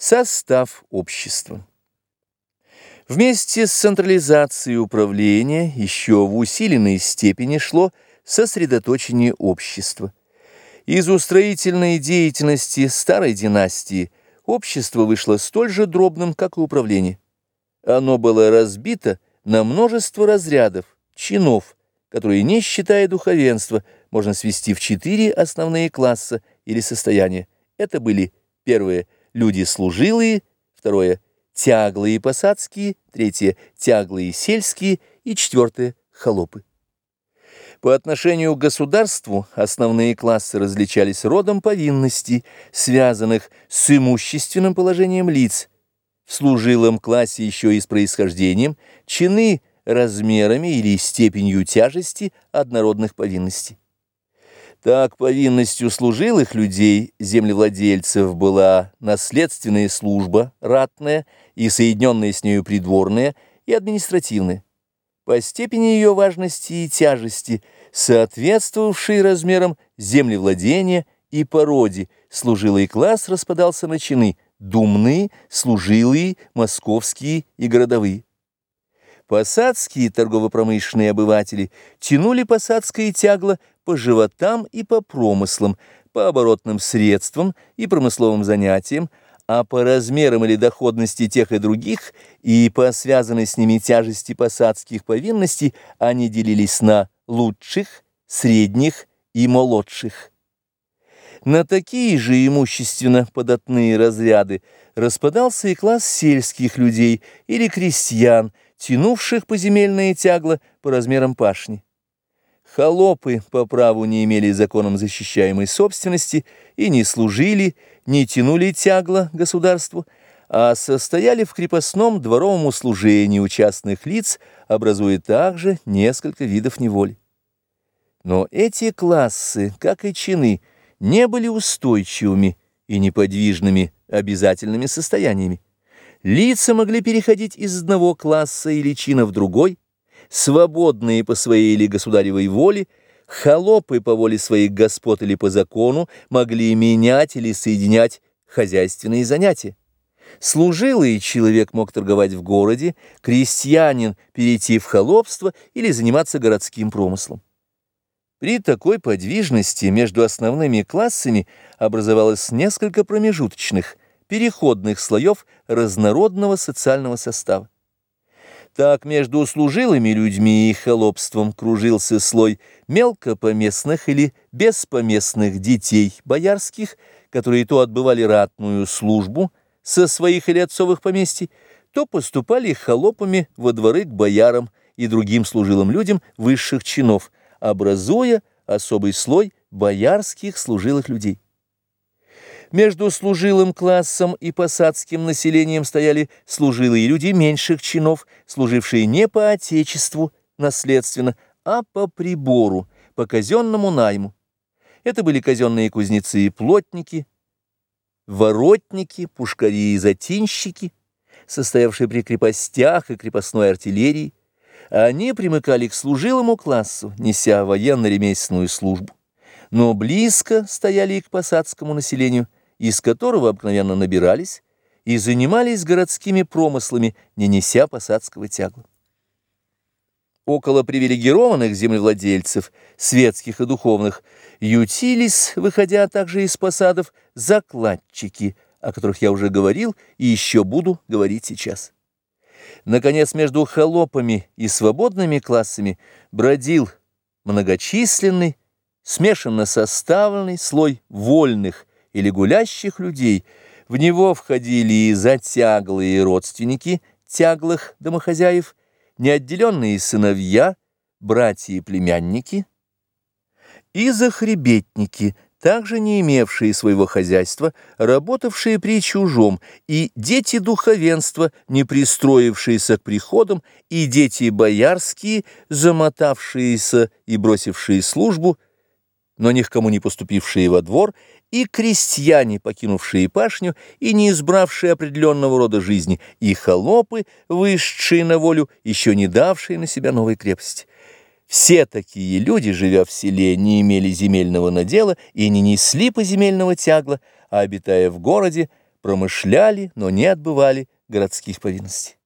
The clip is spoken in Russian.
Состав общества. Вместе с централизацией управления еще в усиленной степени шло сосредоточение общества. Из устроительной деятельности старой династии общество вышло столь же дробным, как и управление. Оно было разбито на множество разрядов, чинов, которые, не считая духовенства, можно свести в четыре основные класса или состояния. Это были первые – люди служилые, второе – тяглые посадские, третье – тяглые сельские и четвертое – холопы. По отношению к государству основные классы различались родом повинностей, связанных с имущественным положением лиц, в служилом классе еще и с происхождением, чины размерами или степенью тяжести однородных повинностей. Так повинностью служилых людей, землевладельцев, была наследственная служба, ратная и соединенная с нею придворная и административная. По степени ее важности и тяжести, соответствовавшие размерам землевладения и породе, служилый класс распадался на чины – думные, служилые, московские и городовые. Посадские торгово-промышленные обыватели тянули посадское тягло по животам и по промыслам, по оборотным средствам и промысловым занятиям, а по размерам или доходности тех и других и по связанной с ними тяжести посадских повинностей они делились на лучших, средних и молодших. На такие же имущественно податные разряды распадался и класс сельских людей или крестьян, тянувших поземельные тягла по размерам пашни. Холопы по праву не имели законом защищаемой собственности и не служили, не тянули тягла государству, а состояли в крепостном дворовом услужении у частных лиц, образуя также несколько видов неволи. Но эти классы, как и чины, не были устойчивыми и неподвижными обязательными состояниями. Лица могли переходить из одного класса или чина в другой, свободные по своей или государевой воле, холопы по воле своих господ или по закону могли менять или соединять хозяйственные занятия. Служилый человек мог торговать в городе, крестьянин перейти в холопство или заниматься городским промыслом. При такой подвижности между основными классами образовалось несколько промежуточных – переходных слоев разнородного социального состава. Так между служилыми людьми и холопством кружился слой мелкопоместных или беспоместных детей боярских, которые то отбывали ратную службу со своих или отцовых поместий, то поступали холопами во дворы к боярам и другим служилым людям высших чинов, образуя особый слой боярских служилых людей. Между служилым классом и посадским населением стояли служилые люди меньших чинов, служившие не по отечеству наследственно, а по прибору, по казенному найму. Это были казенные кузнецы и плотники, воротники, пушкари и затинщики, состоявшие при крепостях и крепостной артиллерии. Они примыкали к служилому классу, неся военно-ремесленную службу, но близко стояли и к посадскому населению – из которого обыкновенно набирались и занимались городскими промыслами, не неся посадского тягла. Около привилегированных землевладельцев, светских и духовных, ютились, выходя также из посадов, закладчики, о которых я уже говорил и еще буду говорить сейчас. Наконец, между холопами и свободными классами бродил многочисленный, смешанно составленный слой вольных, или гулящих людей, в него входили и затяглые родственники тяглых домохозяев, неотделенные сыновья, братья и племянники, и захребетники, также не имевшие своего хозяйства, работавшие при чужом, и дети духовенства, не пристроившиеся к приходам, и дети боярские, замотавшиеся и бросившие службу, но ни к кому не поступившие во двор, и крестьяне, покинувшие пашню и не избравшие определенного рода жизни, и холопы, вышедшие на волю, еще не давшие на себя новой крепости. Все такие люди, живя в селе, не имели земельного надела и не несли поземельного тягла, а, обитая в городе, промышляли, но не отбывали городских повинностей.